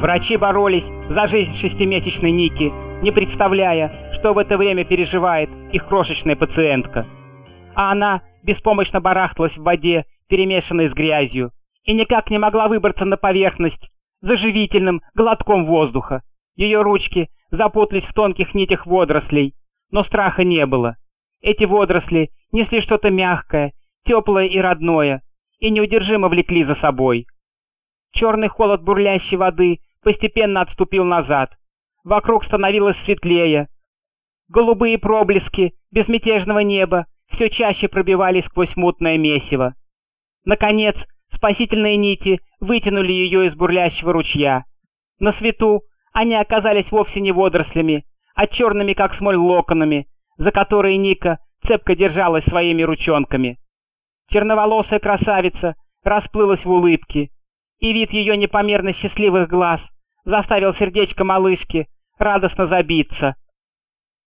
Врачи боролись за жизнь шестимесячной Ники, не представляя, что в это время переживает их крошечная пациентка. А она беспомощно барахталась в воде, перемешанной с грязью, и никак не могла выбраться на поверхность за живительным глотком воздуха. Ее ручки запутались в тонких нитях водорослей, но страха не было. Эти водоросли несли что-то мягкое, теплое и родное, и неудержимо влекли за собой. Черный холод бурлящей воды постепенно отступил назад. Вокруг становилось светлее. Голубые проблески безмятежного неба все чаще пробивались сквозь мутное месиво. Наконец, спасительные нити вытянули ее из бурлящего ручья. На свету они оказались вовсе не водорослями, а черными, как смоль, локонами, за которые Ника цепко держалась своими ручонками. Черноволосая красавица расплылась в улыбке, и вид ее непомерно счастливых глаз заставил сердечко малышки радостно забиться.